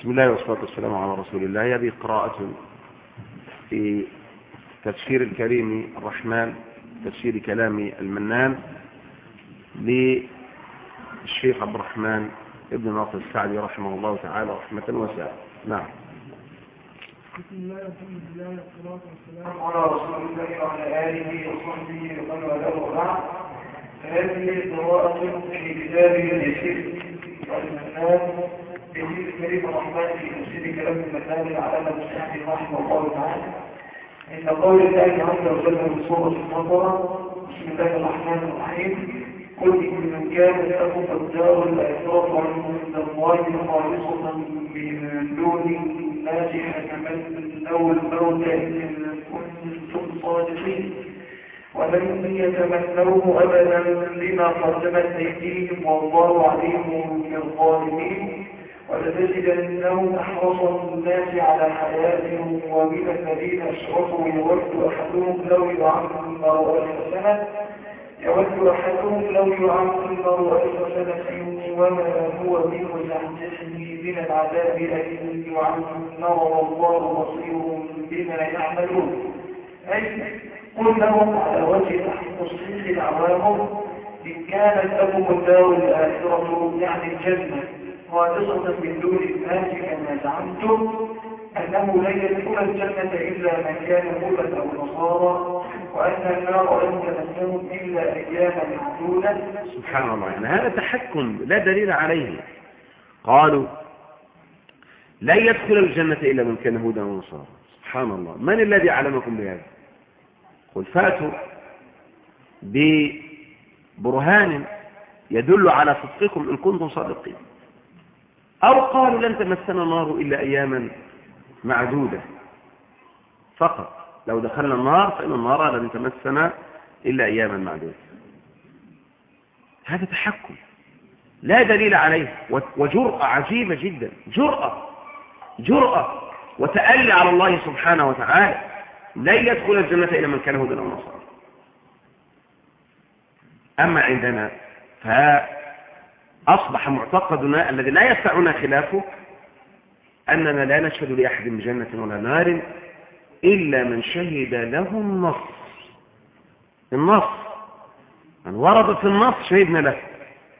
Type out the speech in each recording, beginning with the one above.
بسم الله والصلاة والسلام على رسول الله. هذه قراءة في تفسير الكريم الرحمن تفسير كلام المنان للشيخ عبد الرحمن ابن ناصر السعدي رحمه الله تعالى رحمة واسعة. نعم. بسم الله الحمد لله والصلاة والسلام على رسول الله وعلى آله وصحبه ومن والاه وبعد. هذه قراءة في كتاب اليسير والمنان. بهذه الكريم الرحمن في كلام الله تعالى. إن قول الله عز وجل في سورة البقرة بسم الله الرحمن الرحيم قل إن كان لكم الدار الآخرة عند الله خالصة من دون الناس فتمنوا الموت إن كنتم صادقين. ولن يتمنوه أبدا لما قدمت أيديهم والله عليم بالظالمين. ولتجدنهم أحرص الناس على حياة ومن الذين أشركوا يود أحدهم لو يعمر ألف سنة يود أحدهم لو يعمر ألف سنة وما هو بمزحزحه من العذاب أن يعمر والله بصير بما يعملون. أي قل لهم على وجه تصحيح دعواهم إن كانت لكم الدار الآخرة يعني الجنة. خالصة من دون الناس كما زعمتم أنه لن يدخل الجنة إلا من كان هودا أو نصارى وأن النار لن تمسهم إلا أياما معدودة. سبحان الله. يعني هذا تحكم لا دليل عليه. قالوا لا يدخل الجنة إلا من كان هودا ونصارى سبحان الله. من الذي علمكم بهذا؟ قل فاتوا ببرهان يدل على صدقكم إن كنتم صادقين. أو قالوا لن تمسنا النار إلا أياما معدودة. فقط لو دخلنا النار فإن النار لن تمسنا إلا أياما معدودة. هذا تحكم. لا دليل عليه. وجرأة عجيبة جدا. جرأة. جرأة. وتألي على الله سبحانه وتعالى. لن يدخل الجنة إلا من كان هدى ونصارى أما عندنا فأصبح معتقدنا الذي لا يسعنا خلافه أننا لا نشهد لأحد بجنة ولا نار إلا من شهد له النص. النص. من ورد في النص شهدنا له.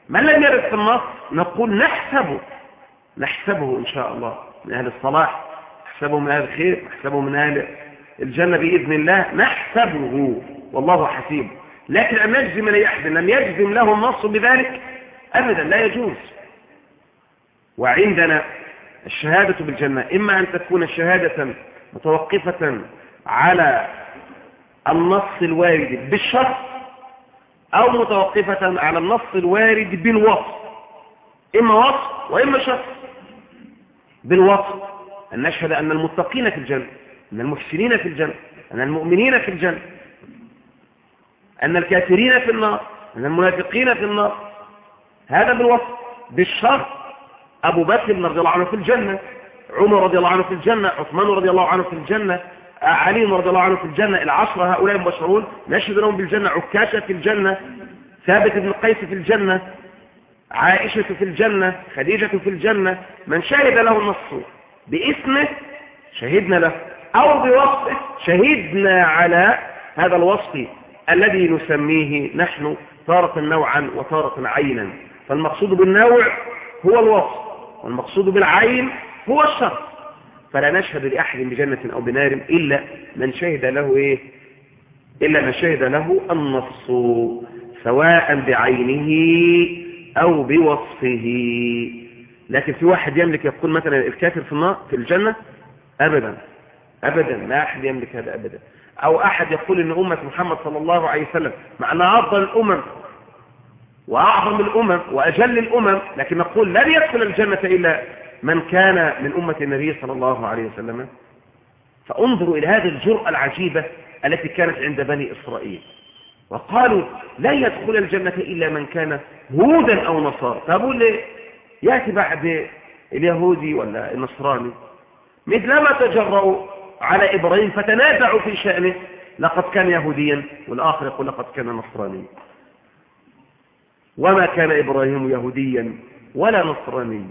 من لم يرد في النص نقول نحسبه. نحسبه إن شاء الله من أهل الصلاح نحسبه من أهل الخير نحسبه من أهل الجنة بإذن الله نحسبه. والله حسيب. لكن أن نجزم لأحد لم يجزم له النص بذلك أبدا لا يجوز. وعندنا الشهادة بالجنة. إما أن تكون شهادة متوقفة على النص الوارد بالشرط أو متوقفة على النص الوارد بالوصف. إما وصف وإما شرط. بالوصف. أن نشهد أن المتقين في الجنة أن المحسنين في الجنة أن المؤمنين في الجنة أن الكافرين في النار أن المنافقين في النار. هذا بالوصف بالشرط أبو بكر رضي الله عنه في الجنة عمر رضي الله عنه في الجنة عثمان رضي الله عنه في الجنة علي رضي الله عنه في الجنة العشرة هؤلاء المبشرون نشهد لهم بالجنة عكاشة في الجنة ثابت بن قيس في الجنة عائشة في الجنة خديجة في الجنة من شهد له النص باسمه شهدنا له أو بوصفه شهدنا على هذا الوصف الذي نسميه نحن تارة نوعا وتارة عينا. فالمقصود بالنوع هو الوصف والمقصود بالعين هو الشرط. فلا نشهد لأحد بجنة أو بنار إلا من شهد له إيه؟ إلا من شهد له النص سواء بعينه أو بوصفه. لكن في واحد يملك يقول مثلا الكافر في النار في الجنة؟ أبدا أبدا. لا أحد يملك هذا أبدا. أو أحد يقول إن أمة محمد صلى الله عليه وسلم معنى أفضل الأمم وأعظم الأمم وأجل الأمم لكن نقول لن يدخل الجنة إلا من كان من أمة النبي صلى الله عليه وسلم. فانظروا إلى هذه الجرأة العجيبة التي كانت عند بني إسرائيل. وقالوا لا يدخل الجنة إلا من كان هودا أو نصارى. فأقول لي يأتي بعد اليهودي ولا النصراني مثلما تجرؤوا على إبراهيم فتنازعوا في شأنه لقد كان يهوديا والآخر يقول لقد كان نصرانيا. وما كان إبراهيم يهوديا ولا نصرانيا.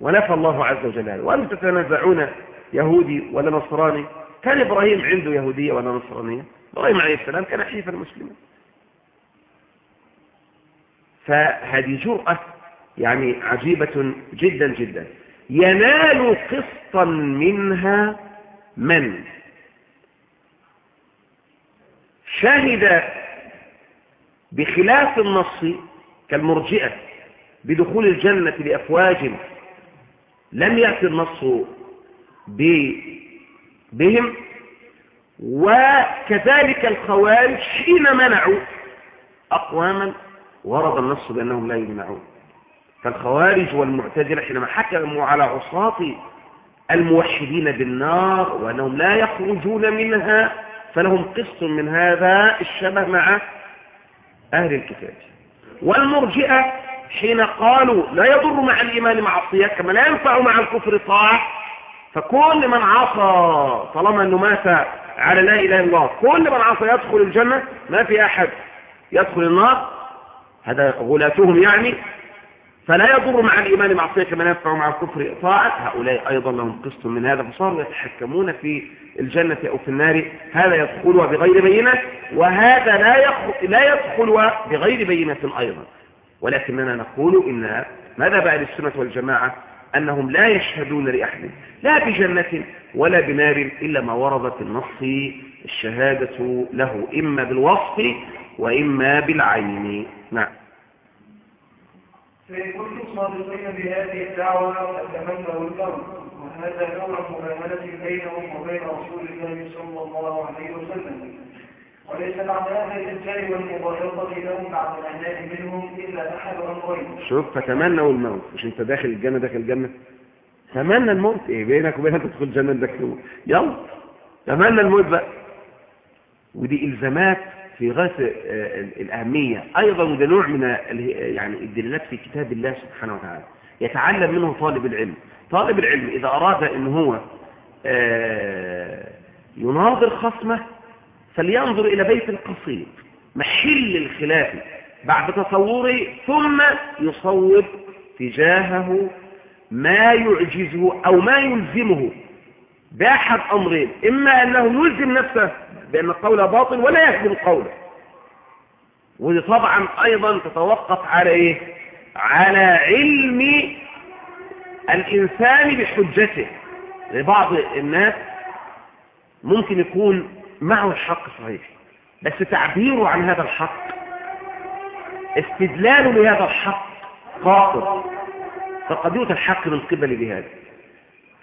ونفى الله عز وجل. وأنتم تتنازعون يهودي ولا نصراني. كان إبراهيم عنده يهودية ولا نصرانية. إبراهيم عليه السلام كان حيفا مسلما. فهذه جرأة يعني عجيبة جدا جدا. ينال قسطا منها من؟ شهد بخلاف النص كالمرجئة بدخول الجنة لأفواج لم يأتي النص بهم وكذلك الخوارج حين منعوا أقواما ورد النص بأنهم لا يمنعون. فالخوارج والمعتزلة حينما حكموا على عصاة الموحدين بالنار وأنهم لا يخرجون منها فلهم قسط من هذا الشبه مع أهل الكتاب. والمرجئة حين قالوا لا يضر مع الإيمان معصية كما لا ينفع مع الكفر طاعة فكل من عصى طالما أنه مات على لا إله إلا الله كل من عصى يدخل الجنة ما في أحد يدخل النار. هذا غلاتهم يعني. فلا يضر مع الإيمان معصية كما ينفع مع الكفر طاعة. هؤلاء أيضا لهم قسط من هذا فصاروا يتحكمون في الجنة أو في النار هذا يدخلها بغير بينة وهذا لا لا يدخل بغير بينة أيضا. ولكننا نقول إن ماذا بعد السنة والجماعة؟ أنهم لا يشهدون لأحد لا بجنة ولا بنار إلا ما وردت النص الشهادة له إما بالوصف وإما بالعين. نعم. فإن كنتم صادقين بهذه الدعوة فتمنوا الموت وهذا نوع مباهلة بينهم وبين رسول الله صلى الله عليه وسلم. وليس بعد أهل الإنسان والمباغضة لهم بعد العناء منهم إلا أحد أمرين. شوف فتمنوا الموت. مش أنت داخل الجنة داخل الجنة؟ تمنى الموت. إيه بينك وبينك تدخل الجنة داخل يلا تمنى الموت بقى. ودي إلزامات في غاية الأهمية. أيضا وده نوع من يعني الدلالات في كتاب الله سبحانه وتعالى. يتعلم منه طالب العلم. طالب العلم إذا أراد أن هو يناظر خصمه فلينظر إلى بيت القصيد محل الخلاف بعد تصوره ثم يصوب تجاهه ما يعجزه أو ما يلزمه بأحد أمرين إما أنه يلزم نفسه بأن القول باطل ولا يكذب قوله. ودي طبعا أيضا تتوقف على إيه على علم الإنسان بحجته لبعض الناس ممكن يكون معه الحق صحيح بس تعبيره عن هذا الحق استدلاله لهذا الحق فقد يؤتى الحق من قبل بهذا.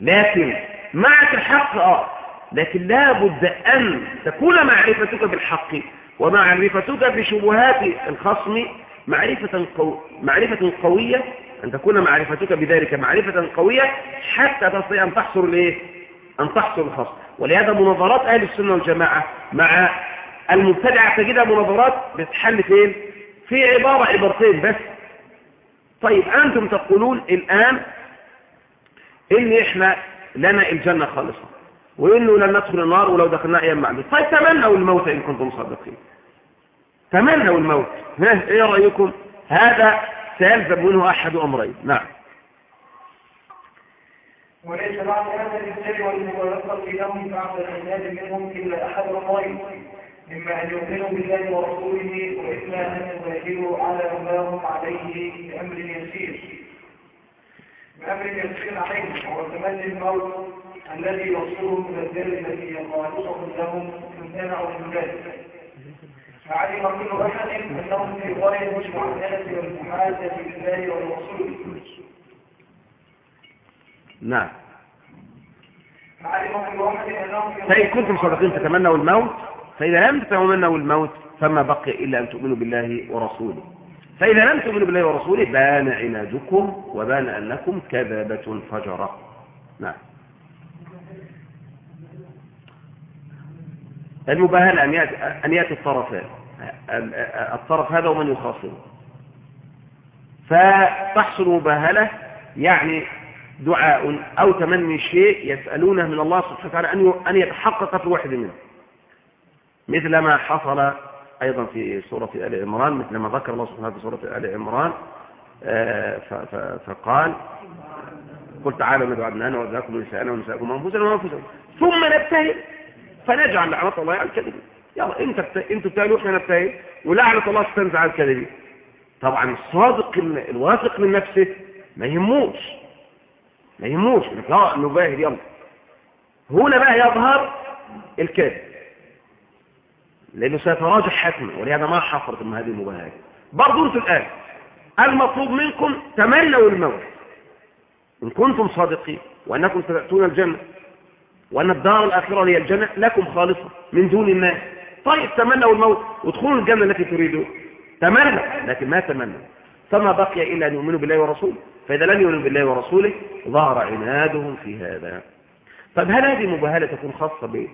لكن معك الحق آه لكن لا بد أن تكون معرفتك بالحق ومعرفتك بشبهات الخصم معرفة, قو... معرفة قوية أن تكون معرفتك بذلك معرفة قوية حتى تستطيع أن تحصر الايه أن تحصر الخصم ولهذا مناظرات أهل السنة والجماعة مع المبتدعة تجدها مناظرات بتحل فين؟ في عبارة عبارتين بس. طيب أنتم تقولون الآن إن إحنا لنا الجنة خالصة وإنه لن ندخل النار ولو دخلنا أيام معدود طيب تمنوا الموت إن كنتم صادقين. تمنوا الموت. ها إيه رأيكم؟ هذا سيلزم منه أحد أمرين. نعم. وليس بعد هذا الإنسان والمباركة لهم بعد العناد منهم إلا أحد أمرين. إما أن يؤمنوا بالله ورسوله وإما أن يظاهروا على ما عليه بأمر يسير. بأمر يسير عليهم هو تمني الموت الذي يوصلهم إلى الدار التي هي خالصة لهم امتنعوا من ذلك فعلم كل أحد أنهم في غاية بالله والرسول نعم. فإن كنتم صادقين تتمنوا الموت فإذا لم تتمنوا الموت فما بقي إلا أن تؤمنوا بالله ورسوله. فإذا لم تؤمنوا بالله ورسوله بان عنادكم وبان أنكم كذبة فجرة. نعم. المباهلة أن يأتي الطرفان. الطرف هذا ومن يخاصمه. فتحصل مباهلة يعني دعاء أو تمني شيء يسألونه من الله سبحانه وتعالى أن يتحقق في واحد منهم. مثل ما حصل أيضا في سورة آل عمران مثل ما ذكر الله سبحانه في سورة آل عمران. فقال قل تعالوا ندعو أبناءنا وأبناءكم ونساءنا ونساءكم وأنفسنا وأنفسهم ثم نبتهل فنجعل لعنة الله على الكذبين يلا انت بت... أنتوا بتقولوا إحنا نبتهل ولعنة الله تنزل على طبعا الصادق ال- الواثق من نفسه ما يهموش. ما يهموش. انك آه نباهر يلا. هنا بقى يظهر الكذب لأنه سيتراجع حتما ولهذا ما حفرت من هذه المباهات برضو أنتوا الآن المطلوب منكم تمنوا الموت. إن كنتم صادقين وأنكم ستأتون الجنة وأن الدار الآخرة هي الجنة لكم خالصة من دون الناس طيب تمنوا الموت وادخلوا الجنة التي تريدون. تمنوا لكن ما تمنوا. فما بقي إلا أن يؤمنوا بالله ورسوله. فإذا لم يؤمنوا بالله ورسوله ظهر عنادهم في هذا. طيب هل هذه المباهله تكون خاصة ب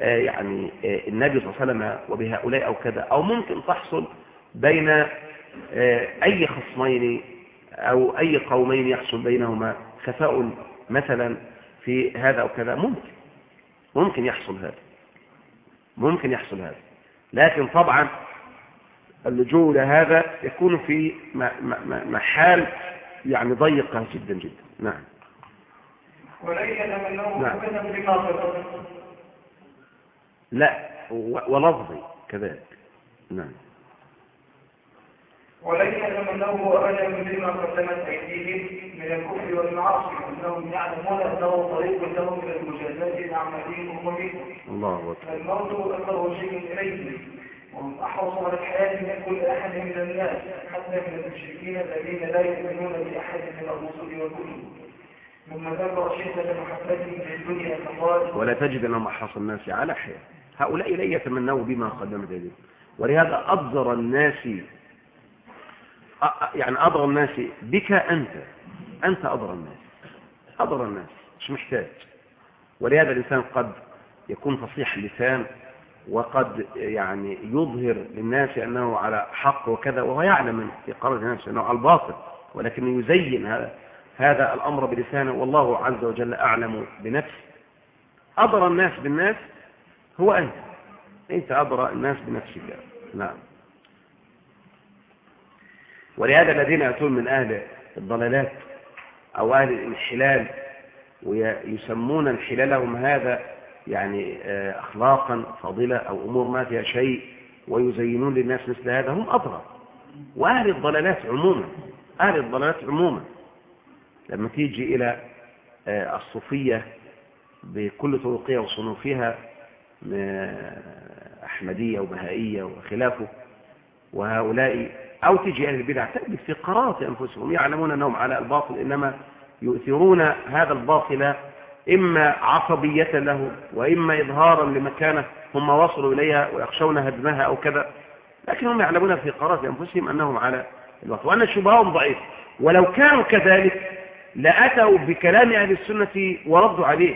آه، يعني آه، النبي صلى الله عليه وسلم وبهؤلاء أو كذا؟ أو ممكن تحصل بين آه، أي خصمين أو أي قومين يحصل بينهما خفاء مثلا في هذا أو كذا؟ ممكن. ممكن يحصل هذا. ممكن يحصل هذا. لكن طبعا اللجوء لهذا يكون في محال يعني ضيقة جدا جدا. نعم. ولن يتمنوا نعم. لا ولفظي كذلك. نعم. ولن يتمنوه أبدا بما قدمت أيديهم من الكفر والمعاصي أنهم يعلمون أنه طريق لهم إلى المجازات أعمالهم ومنهم الله أكبر. فالموت أقرب شيء إليه وهم أحرص على الحياة من كل أحد من الناس حتى من المشركين الذين لا يؤمنون بأحد من الرسل والكتب. ثم ذكر شدة محبتهم في الدنيا فقال ولا تجد أنهم أحرص الناس على حياة. هؤلاء لا يتمنوا بما قدمت يديهم ولهذا أضر الناس يعني أضر الناس بك أنت أنت أضر الناس. أضر الناس. مش محتاج. ولهذا الإنسان قد يكون فصيح اللسان وقد يعني يظهر للناس أنه على حق وكذا وهو يعلم في قرار نفسه أنه على الباطل ولكن يزين هذا هذا الأمر بلسانه والله عز وجل أعلم بنفسه. أضر الناس بالناس هو أنت. أنت أضر الناس بنفسك. نعم. ولهذا الذين يأتون من أهل الضلالات أو أهل الانحلال ويسمون انحلالهم هذا يعني آه، أخلاقا فاضلة أو أمور ما فيها شيء ويزينون للناس مثل هذا هم أضرر وأهل الضلالات عموما أهل الضلالات عموما. لما تيجي إلى آه، الصوفية بكل طرقها وصنوفها آه، أحمدية وبهائية وخلافه وهؤلاء أو تجي أهل البدع تجد في قرارة أنفسهم يعلمون أنهم على الباطل إنما يؤثرون هذا الباطل إما عصبية له وإما إظهارا لمكانة هم وصلوا إليها ويخشون هدمها أو كذا لكنهم يعلمون في قرارة أنفسهم أنهم على الباطل. وأن شبههم ضعيف. ولو كانوا كذلك لأتوا بكلام أهل السنة وردوا عليه.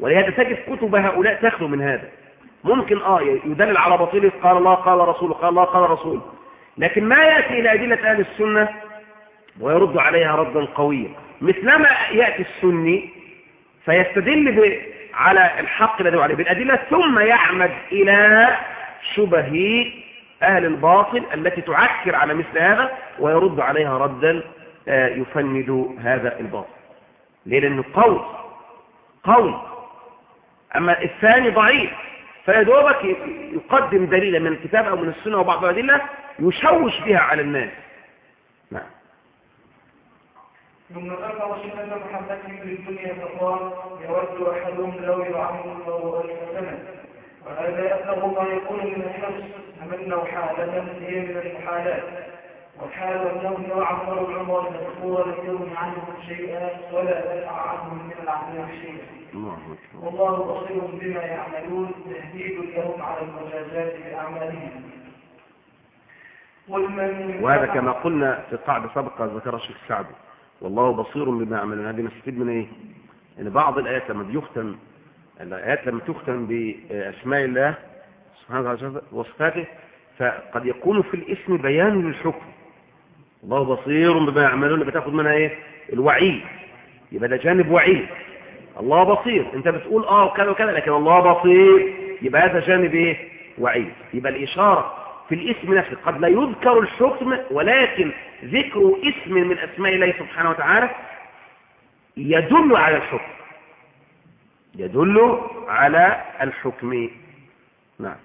ولهذا تجد كتب هؤلاء تخلو من هذا. ممكن آه يدلل على باطله قال الله قال رسوله قال الله قال رسوله. لكن ما يأتي إلى أدلة أهل السنة ويرد عليها ردا قويا. مثلما يأتي السني فيستدل على الحق الذي عليه بالأدلة ثم يعمد إلى شبه أهل الباطل التي تعكر على مثل هذا ويرد عليها ردا آه، يفند هذا الباطل. لأنه قول قول أما الثاني ضعيف فيدوبك يقدم دليلا من الكتاب أو من السنة وبعض الأدلة يشوش بها على الناس نعم. ثم ذكر شدة محبتهم للدنيا فقال يود أحدهم لو يعمر الله ألف سنة وهذا أبلغ ما يكون من الحرص تمنوا حالة هي من المحالات. والحال أنهم لو عمروا العمر المذكورة لم يغن عنهم شيئا ولا دفع عنهم من العذاب شيئا. والله بصير بما يعملون تهديد لهم على المجازات بأعمالهم. وهذا كما قلنا في قاعدة سابقة ذكرها الشيخ سعد. والله بصير بما يعملون هذه نستفيد من إيه؟ إن بعض الآيات لما بيختم الآيات لما تختم بأسماء الله سبحانه وتعالى وصفاته فقد يكون في الاسم بيان للحكم. الله بصير بما يعملون بتاخد منها إيه؟ الوعيد. يبقى ده جانب وعيد. الله بصير. أنت بتقول آه وكذا وكذا لكن الله بصير. يبقى هذا جانب إيه؟ وعيد. يبقى الإشارة في الاسم نفسه. قد لا يذكر الحكم ولكن ذكر اسم من أسماء الله سبحانه وتعالى يدل على الحكم. يدل على الحكم. نعم.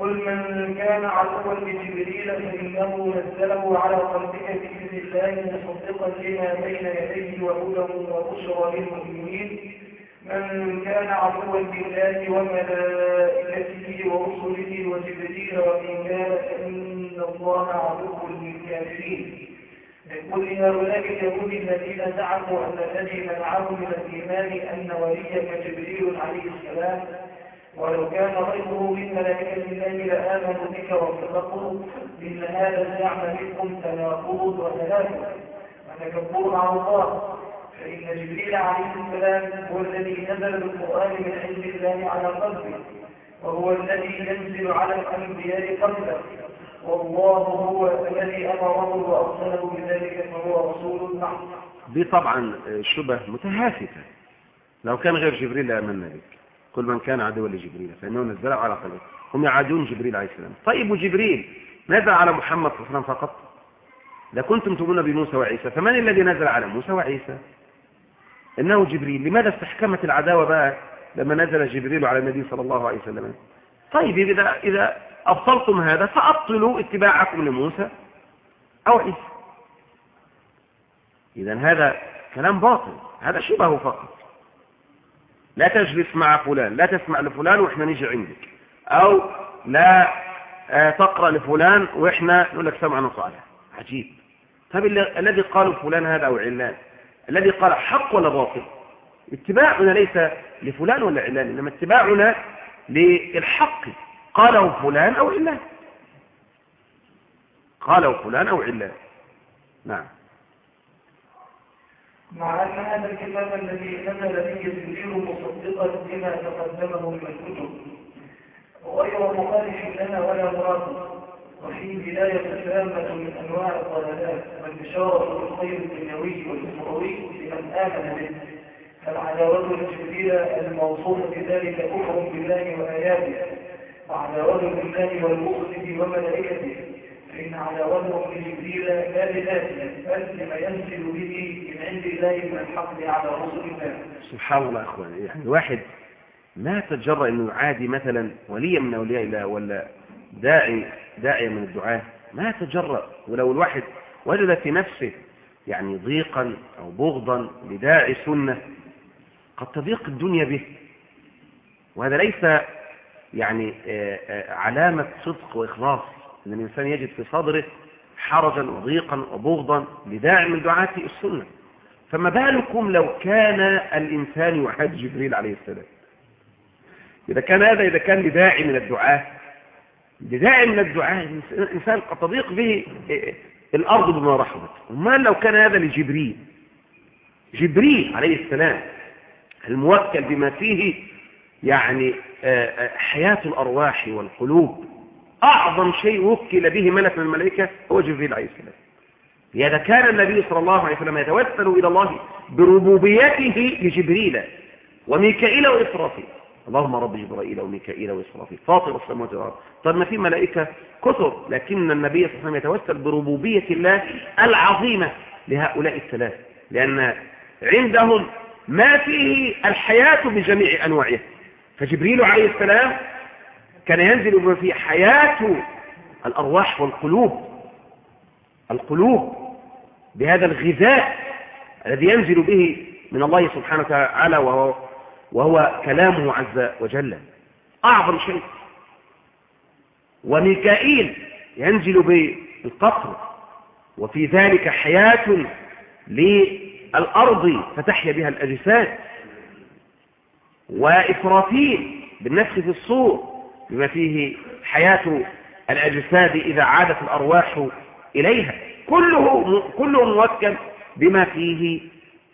قل من كان عدوا لجبريل فإنه نزله على قلبك بإذن الله مصدقا لما بين يديه وهدى وبشرى للمؤمنين. من كان عدوا لله وملائكته ورسله وجبريل وميكال فإن الله عدو للكافرين. قل هؤلاء اليهود الذين زعموا أن الذي منعهم من الإيمان أن وليك جبريل عليه السلام. ولو كان غيره من ملائكة الله لآمنوا بك وصدقوا إن هذا الزعم منكم تناقض وتنافس وتكبر على الله. فإن جبريل عليه السلام هو الذي نزل بالقرآن من عند الله على قلبه وهو الذي ينزل على الأنبياء قبله والله هو الذي أمره وأرسله بذلك فهو رسول معه دي طبعا شبه متهافتة. لو كان غير جبريل لآمنا بك كل من كان عدوا لجبريل فإنه نزله على قلبه. هم يعادون جبريل عليه السلام. طيب وجبريل نزل على محمد صلى الله عليه وسلم فقط؟ إذا كنتم تؤمنون بموسى وعيسى فمن الذي نزل على موسى وعيسى؟ إنه جبريل. لماذا استحكمت العداوة بقى لما نزل جبريل على النبي صلى الله عليه وسلم؟ طيب إذا, إذا أبطلتم هذا فأبطلوا اتباعكم لموسى أو عيسى. إذا هذا كلام باطل. هذا شبهه فقط. لا تجلس مع فلان لا تسمع لفلان وإحنا نيجي عندك. أو لا تقرأ لفلان وإحنا نقول لك سمعنا صالح عجيب. طيب الذي قال فلان هذا أو علان؟ الذي قال حق ولا باطل؟ اتباعنا ليس لفلان ولا علان إنما اتباعنا للحق. قاله فلان أو علان. قاله فلان أو علان. نعم. مع أن هذا الكتاب الذي نزل به جبريل مصدقا لما تقدمه من الكتب غير مخالف لنا ولا مراد. وفيه بداية سلامة من أنواع الضلالات والبشارة بالخير الدنيوي والأخروي لمن آمن به. فالعداوة لجبريل الموصوف بذلك كفر بالله وآياته. وعداوة بالله والمخلص وملائكته. فإن عداوتهم لجبريل لا لذاته بل لما ينزل به من عند الله من الحق على رسل الله. سبحان الله أخواني يعني واحد ما تجرأ أنه يعادي مثلا وليا من أولياء الله ولا داعي داعية من الدعاة. ما تجرأ ولو الواحد وجد في نفسه يعني ضيقا أو بغضا لداعي سنة قد تضيق الدنيا به. وهذا ليس يعني علامة صدق وإخلاص أن الإنسان يجد في صدره حرجا وضيقا وبغضا لداعي من دعاة السنة. فما بالكم لو كان الإنسان يعاد جبريل عليه السلام؟ إذا كان هذا إذا كان لداعي من الدعاة لداعي من الدعاة الإنسان قد تضيق به الأرض بما رحبت. وما لو كان هذا لجبريل. جبريل عليه السلام الموكل بما فيه يعني حياة الأرواح والقلوب. أعظم شيء وكل به ملك من الملائكة هو جبريل عليه السلام. لهذا كان النبي صلى الله عليه وسلم يتوسل إلى الله بربوبيته لجبريل وميكائيل وإسرافيل اللهم رب جبرائيل وميكائيل وإسرافيل. فاطر السماوات والأرض. طب ما في ملائكة كثر لكن النبي صلى الله عليه وسلم يتوسل بربوبية الله العظيمة لهؤلاء الثلاث. لأن عندهم ما فيه الحياة بجميع أنواعها. فجبريل عليه السلام كان ينزل بما فيه حياة الأرواح والقلوب. القلوب بهذا الغذاء الذي ينزل به من الله سبحانه وتعالى وهو, وهو كلامه عز وجل. أعظم شيء. وميكائيل ينزل بالقطر وفي ذلك حياة للأرض فتحيا بها الأجساد. وإسرافيل بالنفس في الصور بما فيه حياة الأجساد إذا عادت الأرواح إليها. كله كله موكل بما فيه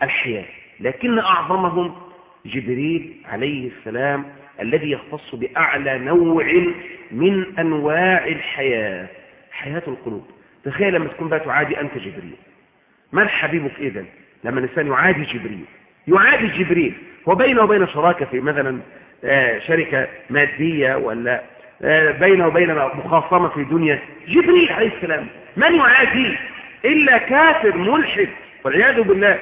الحياة. لكن أعظمهم جبريل عليه السلام الذي يختص بأعلى نوع من أنواع الحياة حياة القلوب. تخيل لما تكون بقى تعادي أنت جبريل. من حبيبك إذن لما الإنسان يعادي جبريل؟ يعادي جبريل. وبينه وبين شراكة في مثلا شركة مادية ولا بينه وبين مخاصمة في دنيا. جبريل عليه السلام. من يعاديه إلا كافر ملحد والعياذ بالله.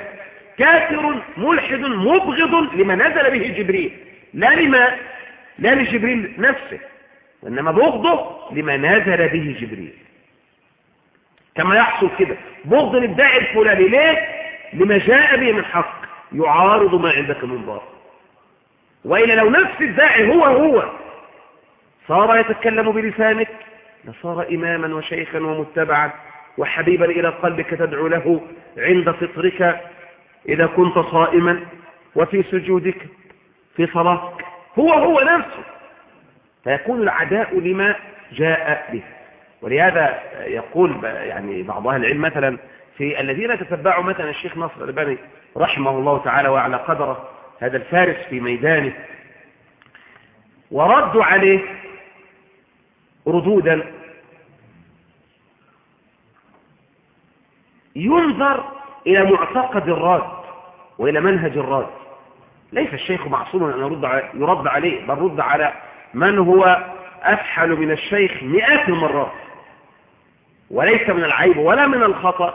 كافر ملحد مبغض لما نزل به جبريل. لا لما لا لجبريل نفسه وإنما بغضه لما نزل به جبريل. كما يحصل كده. بغض الداعي الفلاني ليه؟ لما جاء به من حق يعارض ما عندك من باطل. وإلا لو نفس الداعي هو هو صار يتكلم بلسانك لصار إماما وشيخا ومتبعا وحبيبا إلى قلبك تدعو له عند فطرك إذا كنت صائما وفي سجودك في صلاتك هو هو نفسه. فيكون العداء لما جاء به. ولهذا يقول يعني بعض أهل العلم مثلا في الذين تتبعوا مثلا الشيخ نصر الباني رحمه الله تعالى وعلى قدره هذا الفارس في ميدانه وردوا عليه ردودا. ينظر إلى معتقد الراد وإلى منهج الراد. ليس الشيخ معصوما أن يرد يرد عليه بل رد على من هو أفحل من الشيخ مئات المرات. وليس من العيب ولا من الخطأ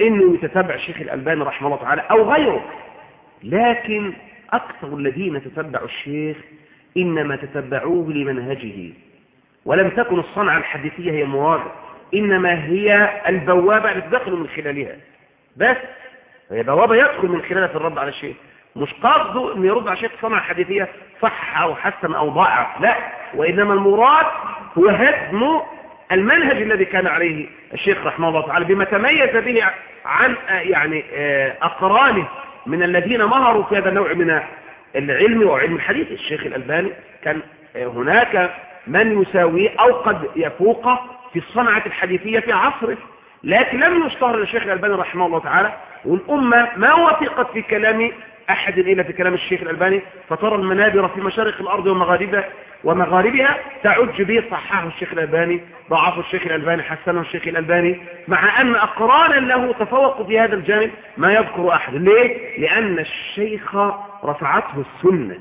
إنه يتتبع الشيخ الألباني رحمه الله تعالى أو غيره. لكن أكثر الذين تتبعوا الشيخ إنما تتبعوه لمنهجه. ولم تكن الصنعة الحديثية هي مواضع إنما هي البوابة التي تدخل من خلالها. بس هي بوابة يدخل من خلالها في الرد على الشيخ. مش قصده أن يرد على شيخ صنعة حديثية صح أو حسن أو ضعف. لا وإنما المراد هو هدم المنهج الذي كان عليه الشيخ رحمه الله تعالى بما تميز به عن يعني أقرانه من الذين مهروا في هذا النوع من العلم وعلم الحديث. الشيخ الألباني كان هناك من يساويه أو قد يفوقه في الصنعة الحديثية في عصره. لكن لم يشتهر الشيخ الألباني رحمه الله تعالى والأمة ما وثقت في كلام أحد إلا في كلام الشيخ الألباني فترى المنابر في مشارق الأرض ومغاربها ومغاربها تعج به صححه الشيخ الألباني ضعفه الشيخ الألباني حسنه الشيخ الألباني مع أن أقرانا له تفوقوا في هذا الجانب ما يذكر أحد ليه؟ لأن الشيخ رفعته السنة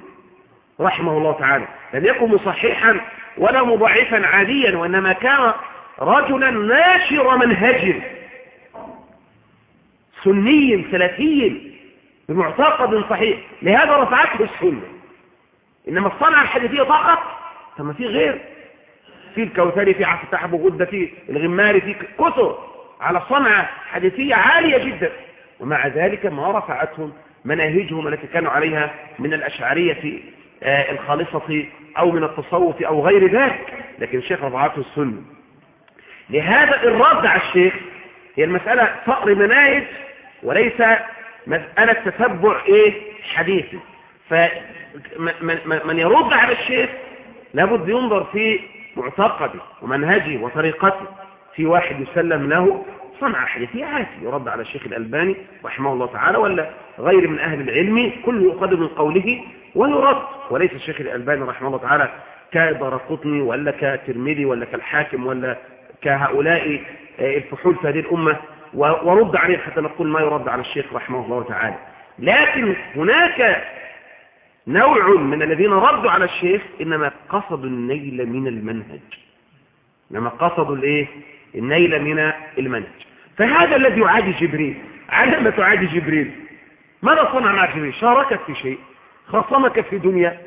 رحمه الله تعالى لم يكن مصححا ولا مضعفا عاديا وإنما كان رجلا ناشر منهج سني سلفي بمعتقد صحيح. لهذا رفعته السنة. إنما الصنعة الحديثية فقط. فما في غير. في الكوثري في عفو تحب غدة في الغماري في كثر. على صنعة حديثية عالية جدا. ومع ذلك ما رفعتهم مناهجهم التي كانوا عليها من الأشعرية الخالصة أو من التصوف أو غير ذلك. لكن الشيخ رفعته السنة. لهذا الرد على الشيخ هي المسألة فقر مناهج وليس مسألة تتبع إيه؟ حديثي. فمن يرد على الشيخ لابد ينظر في معتقده ومنهجه وطريقته. في واحد يسلم له صنع حديثية عادي يرد على الشيخ الألباني رحمه الله تعالى ولا غير من أهل العلم كل يقدر من قوله ويرد. وليس الشيخ الألباني رحمه الله تعالى كدرقطني ولا كترمذي ولا كالحاكم ولا كهؤلاء الفحول في هذه الأمة ورد عليه حتى نقول ما يرد على الشيخ رحمه الله تعالى. لكن هناك نوع من الذين ردوا على الشيخ إنما قصدوا النيل من المنهج. إنما قصدوا الإيه؟ النيل من المنهج. فهذا الذي يعادي جبريل. على ما تعادي جبريل؟ ماذا صنع مع جبريل؟ شاركك في شيء. خصمك في دنيا.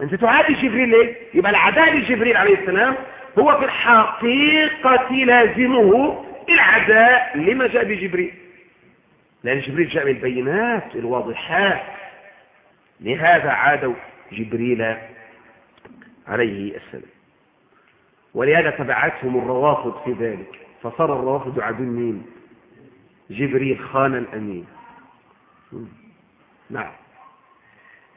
أنت تعادي جبريل ليه؟ يبقى العداء لجبريل عليه السلام هو في الحقيقة لازمه العداء لما جاء بجبريل. لأن جبريل جاء بالبينات الواضحات. لهذا عادوا جبريل عليه السلام. ولهذا تبعتهم الروافض في ذلك. فصار الروافض عدو مين؟ جبريل خان الأمين. نعم.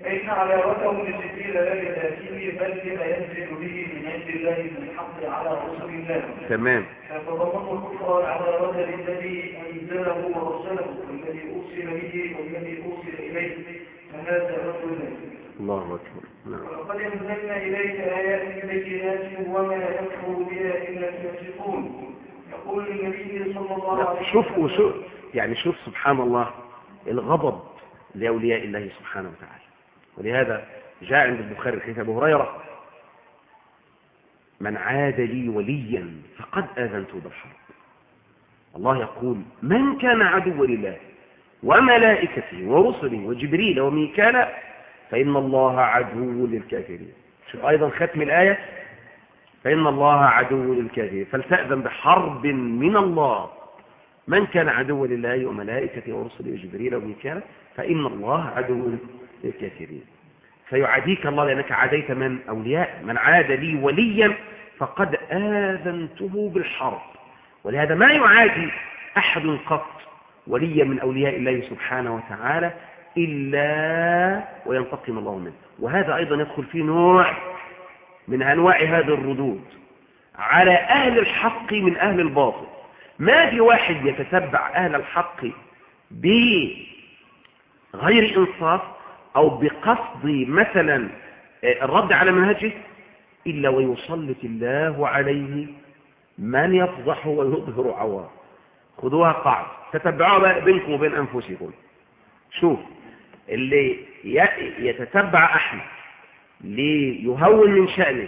إن على وجهه لجبريل لا يتأتيه بل بما ينزل به عند الله بالحق على رسول الله. تمام. فتضمن الكفر على رجل الذي أنزله ورسله والذي أرسل به والذي أرسل إليه. فهذا رجل الله أكبر. نعم. ولقد أنزلنا إليك آيات بينات وما يكفر بها إلا الفاسقون يقول النبي صلى الله عليه لا، شوف. وشوف يعني شوف سبحان الله الغضب لأولياء الله سبحانه وتعالى. ولهذا جاء عند البخاري حديث أبو هريرة من عاد لي وليا فقد آذنته بالحرب. الله يقول من كان عدوا لله وملائكته ورسله وجبريل وميكال فإن الله عدو للكافرين. شوف أيضا ختم الآية. فإن الله عدو للكافرين. فلتأذن بحرب من الله. من كان عدوا لله وملائكته ورسله وجبريل وميكال فإن الله عدو للكافرين. فيعاديك الله لأنك عاديت من أولياء من عاد لي وليا فقد آذنته بالحرب. ولهذا ما يعادي أحد قط وليا من أولياء الله سبحانه وتعالى إلا وينتقم الله منه. وهذا أيضا يدخل في نوع من أنواع هذه الردود. على أهل الحق من أهل الباطل. ما في واحد يتتبع أهل الحق بغير إنصاف أو بقصد مثلا الرد على منهجه إلا ويسلط الله عليه من يفضح ويظهر عوار. خذوها قاعدة. تتبعوها بينكم وبين أنفسكم. شوف اللي يتتبع أحمد ليهون من شأنه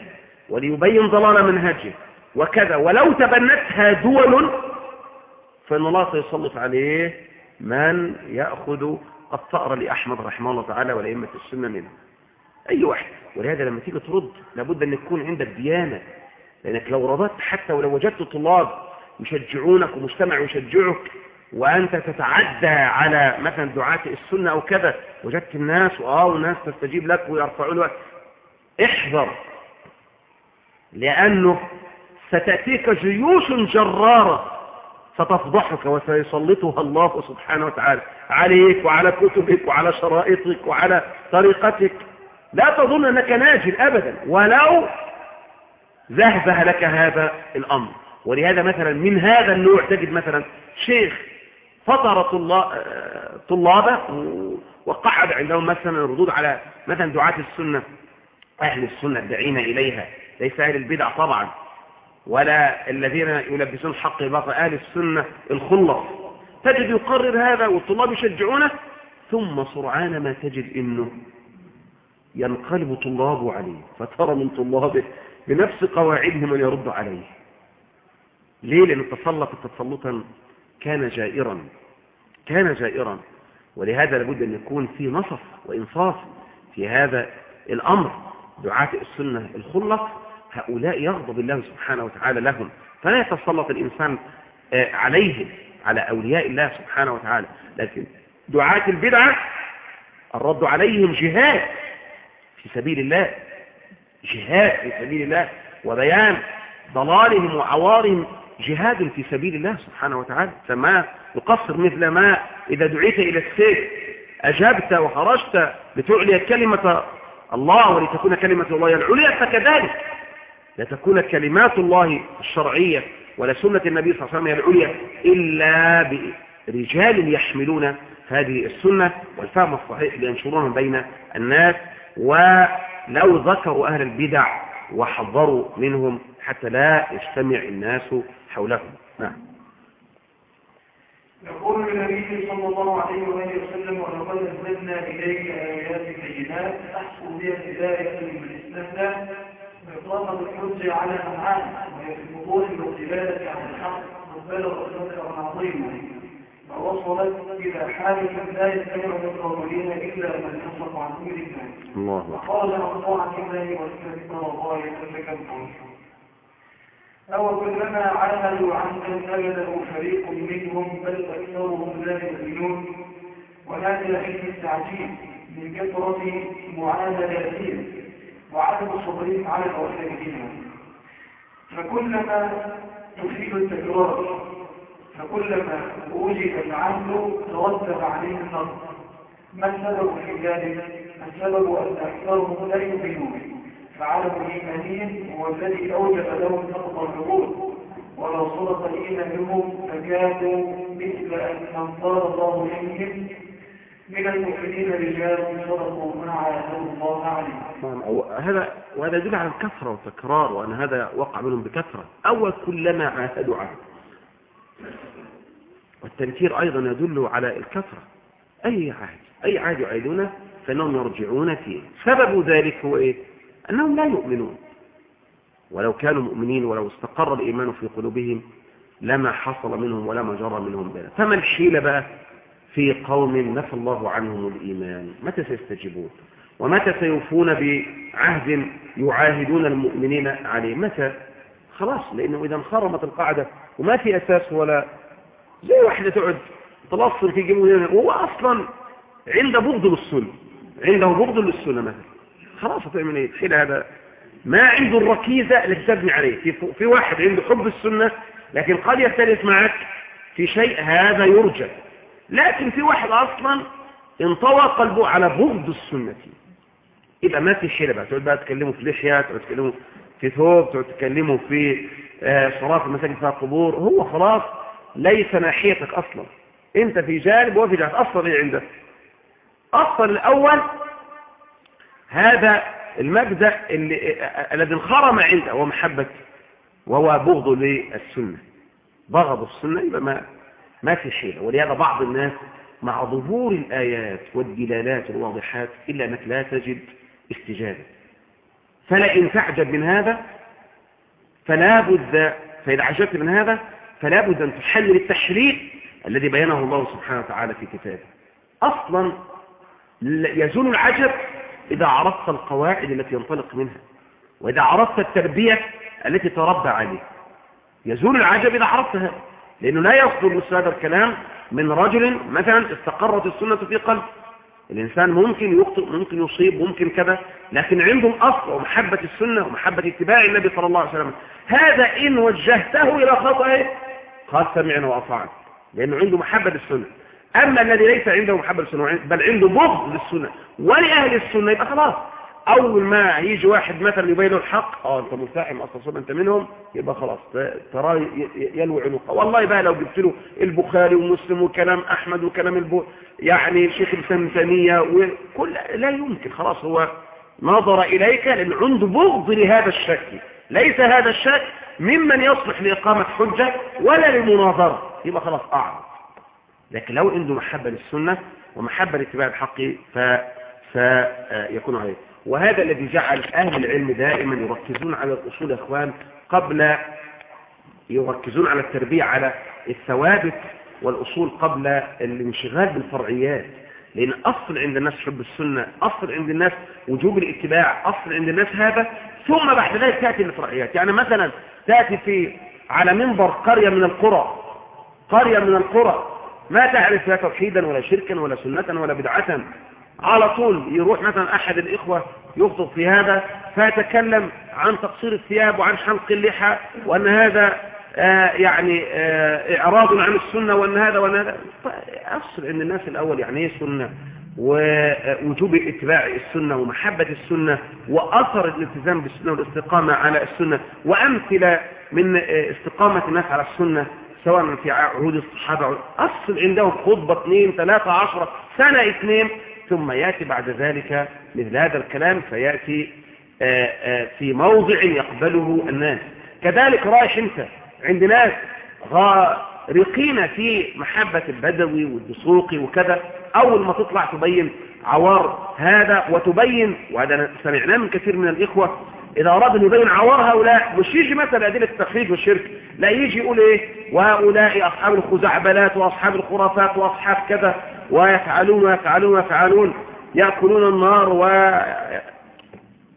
وليبين ضلال منهجه وكذا ولو تبنتها دول فإن الله سيسلط عليه من يأخذ الثأر لأحمد رحمه الله تعالى ولأئمة السنة منه. أي واحد. ولهذا لما تيجي ترد لابد أن يكون عندك ديانة. لأنك لو رددت حتى ولو وجدت طلاب يشجعونك ومجتمع يشجعك وأنت تتعدى على مثلا دعاة السنة أو كذا وجدت الناس وآه والناس تستجيب لك ويرفعون لك. احذر. لأنه ستأتيك جيوش جرارة. ستفضحك وسيسلطها الله سبحانه وتعالى. عليك وعلى كتبك وعلى شرائطك وعلى طريقتك. لا تظن أنك ناجل أبدا. ولو زهزه لك هذا الأمر. ولهذا مثلا من هذا النوع تجد مثلا شيخ فطر طلابه وقعد عندهم مثلا الردود على مثلا دعاة السنة. أهل السنة الدعين إليها. ليس أهل البدع طبعا. ولا الذين يلبسون الحق باطل أهل السنة الخلص تجد يقرر هذا والطلاب يشجعونه ثم سرعان ما تجد إنه ينقلب طلابه عليه فترى من طلابه بنفس قواعدهم من يرد عليه. ليه؟ لأنه تسلط تسلطا كان جائرا كان جائرا. ولهذا لابد أن يكون في نصف وإنصاف في هذا الأمر. دعاة السنة الخلص هؤلاء يغضب الله سبحانه وتعالى لهم. فلا يتسلط الإنسان عليهم على أولياء الله سبحانه وتعالى. لكن دعاة البدعة الرد عليهم جهاد في سبيل الله. جهاد في سبيل الله. وبيان ضلالهم وعوارهم جهاد في سبيل الله سبحانه وتعالى. فما يقصر مثل ما إذا دعيت إلى السيف أجبت وخرجت لتعلي كلمة الله ولتكون كلمة الله العليا فكذلك لتكون كلمات الله الشرعية ولا سنة النبي صلى الله عليه وسلم العليا إلا برجال يحملون هذه السنة والفهم الصحيح لينشرونها بين الناس ولو ذكروا أهل البدع وحذروا منهم حتى لا يجتمع الناس حولهم. نعم. يقول النبي صلى الله عليه وسلم ولقد أنزلنا إليك آيات بينات تحصل بها الإسلام إطلاق الحج على في بطون الاقتبالة عن الحق مقبلة ذكرا عظيما فوصلت إلى حالة لا يستمع قولها إلا من يصف عن الناس الله. وقال عن الله واستمع الله يتكبر أو كلما عاهدوا عهدا نبذه فريق منهم بل أكثرهم لا يؤمنون. وهذا حين التعجيل من كثرة معاملاتهم وعدم صبرهم على الأوثان فكلما تفيد التكرار فكلما وجد العهد ترتب عليه النظر ما السبب في ذلك؟ السبب أن أكثرهم لا يؤمنون. فعدم إيمانهم هو الذي أوجب لهم نقض العقول ولو صدق إيمانهم لكانوا مثل أن أنصار الله فيهم من المؤمنين رجال صدقوا ما عاهدوا الله عليه. نعم هذا وهذا يدل على الكثرة والتكرار وأن هذا وقع منهم بكثرة. أول كلما عاهدوا عهد. والتنكير أيضا يدل على الكثرة أي عهد؟ أي عهد يعيدونه؟ فإنهم يرجعون فيه. سبب ذلك هو إيه؟ أنهم لا يؤمنون. ولو كانوا مؤمنين ولو استقر الإيمان في قلوبهم لما حصل منهم ولما جرى منهم ذلك فما الحيلة بقى؟ في قوم نفى الله عنهم الإيمان. متى سيستجيبون؟ ومتى سيوفون بعهد يعاهدون المؤمنين عليه؟ متى؟ خلاص لأنه إذا انخرمت القاعدة وما في أساس ولا زي واحدة تقعد تلصر في جمهورنا وهو أصلا عنده بغض للسنة عنده بغض للسنة مثلا. خلاص هتعمل إيه؟ تحيل هذا ما عنده الركيزة التي تبني عليه. في, في واحد عنده حب السنة لكن قد يختلف معك في شيء هذا يرجى. لكن في واحد أصلا انطوى قلبه على بغض السنة. يبقى ما في حيلة بقى. تقعد بقى تكلموا في لحية تقعد تكلموا في ثوب تقعد تكلموا في آه، صلاة المساجد فيها قبور. هو خلاص ليس ناحيتك أصلا. أنت في جانب وفي جانب. أصلا إيه عندك؟ أصلا الأول هذا المبدأ اللي الذي انخرم عنده هو محبة وهو بغض للسنة. بغض السنة يبقى ما ما في حيلة ولهذا بعض الناس مع ظهور الآيات والدلالات الواضحات إلا أنك لا تجد استجابة. فلئن تعجب من هذا فلا بد فإذا عجبت من هذا فلا بد أن تحلل التحرير الذي بينه الله سبحانه وتعالى في كتابه. أصلا يزول العجب إذا عرفت القواعد التي ينطلق منها وإذا عرفت التربية التي تربى عليها. يزول العجب إذا عرفت هذا لأنه لا يصدر مثل هذا الكلام من رجل مثلا استقرت السنة في قلب الإنسان ممكن يخطئ ممكن يصيب ممكن كذا لكن عندهم أصل ومحبة السنة ومحبة اتباع النبي صلى الله عليه وسلم. هذا إن وجهته إلى خطأه. قال سمعنا وأطعنا. لأنه عنده محبة السنة أما الذي ليس عنده محبة السنة بل عنده بغض للسنة. ولأهل السنة يبقى خلاص. أول ما يجي واحد مثلا يبين الحق آه أنت ملتحم أصلا أنت منهم يبقى خلاص تراه يلوي عنقه. والله بقى لو جبت له البخاري ومسلم وكلام أحمد وكلام البو يعني شيخ الإسلام تيمية وكل لا يمكن خلاص هو نظر إليك لأن عنده بغض لهذا الشك. ليس هذا الشك ممن يصلح لإقامة حجة ولا للمناظرة يبقى خلاص أعرض. لكن لو عنده محبة للسنة ومحبة لاتباع الحق فيكون عليه. وهذا الذي جعل أهل العلم دائما يركزون على الأصول يا أخوان قبل يركزون على التربية على الثوابت والأصول قبل الانشغال بالفرعيات. لأن أصل عند الناس حب السنة أصل عند الناس وجوب الاتباع أصل عند الناس هذا ثم بعد ذلك تأتي الفرعيات. يعني مثلا تأتي في على منبر قرية من القرى قرية من القرى. ما تعرف لا توحيدا ولا شركا ولا سنة ولا بدعة. على طول يروح مثلا أحد الإخوة يخطب في هذا فيتكلم عن تقصير الثياب وعن حلق اللحى وأن هذا آه يعني آه إعراض عن السنة وأن هذا وأن هذا. أصل أن الناس الأول يعني إيه سنة؟ ووجوب اتباع السنة ومحبة السنة وأثر الالتزام بالسنة والاستقامة على السنة وأمثلة من آه، استقامة الناس على السنة سواء في عهود الصحابة. أصل عندهم خطبة اثنين ثلاثة عشرة سنة اثنين ثم يأتي بعد ذلك مثل هذا الكلام فيأتي آه، آه، في موضع يقبله الناس. كذلك رايح أنت عند ناس غارقين في محبة البدوي والدسوقي وكذا أول ما تطلع تبين عوار هذا وتبين وهذا سمعناه من كثير من الإخوة إذا أراد أن يبين عوار هؤلاء مش يجي مثلا أدلة التخريج والشرك لا يجي يقول إيه؟ وهؤلاء أصحاب الخزعبلات وأصحاب الخرافات وأصحاب كذا ويفعلون ويفعلون ويفعلون يأكلون النار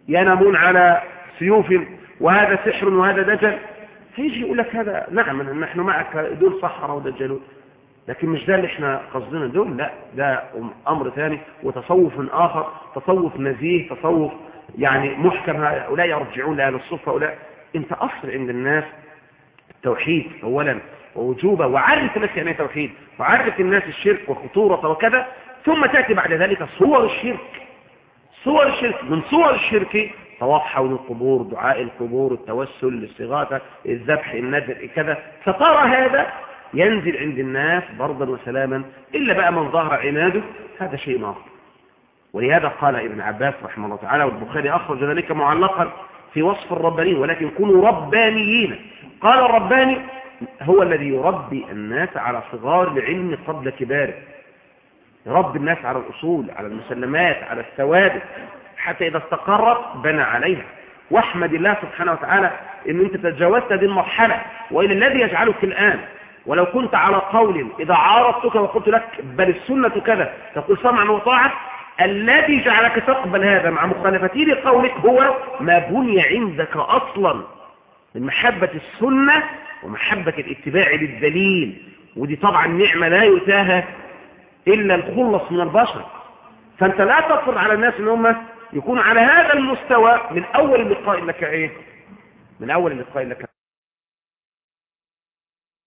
وينامون على سيوف وهذا سحر وهذا دجل. فيجي يقول لك هذا نعم نحن معك دول صحراء ودجلون لكن مش ده اللي إحنا قصدنا دول لا ده أمر ثاني وتصوف آخر تصوف نزيه تصوف يعني محكم هؤلاء يرجعون لأهل الصفة هؤلاء. انت أصل عند الناس التوحيد أولا ووجوبه وعرف الناس يعني توحيد وعرف الناس الشرك وخطورة وكذا ثم تأتي بعد ذلك صور الشرك. صور الشرك من صور الشرك طواف حول القبور دعاء القبور التوسل الاستغاثة الذبح النذر كذا. فترى هذا ينزل عند الناس برضا وسلاما إلا بقى من ظهر عناده هذا شيء آخر ولهذا قال ابن عباس رحمه الله تعالى والبخاري أخرج ذلك معلقا في وصف الربانيين ولكن كونوا ربانيين. قال الرباني هو الذي يربي الناس على صغار العلم قبل كباره يربي الناس على الأصول على المسلمات على الثوابت حتى إذا استقرت بنى عليها. واحمد الله سبحانه وتعالى إن أنت تجاوزت هذه المرحلة وإلى الذي يجعلك الآن ولو كنت على قول إذا عارضتك وقلت لك بل السنة كذا تقول سمعا وطاعة الذي جعلك تقبل هذا مع مخالفتي لقولك هو ما بني عندك أصلا من محبة السنة ومحبة الاتباع للدليل ودي طبعا نعمة لا يتاهى إلا الخلص من البشر. فأنت لا تفرض على الناس إن هم يكونوا على هذا المستوى من أول اللقاء لك إيه؟ من أول اللقاء لك.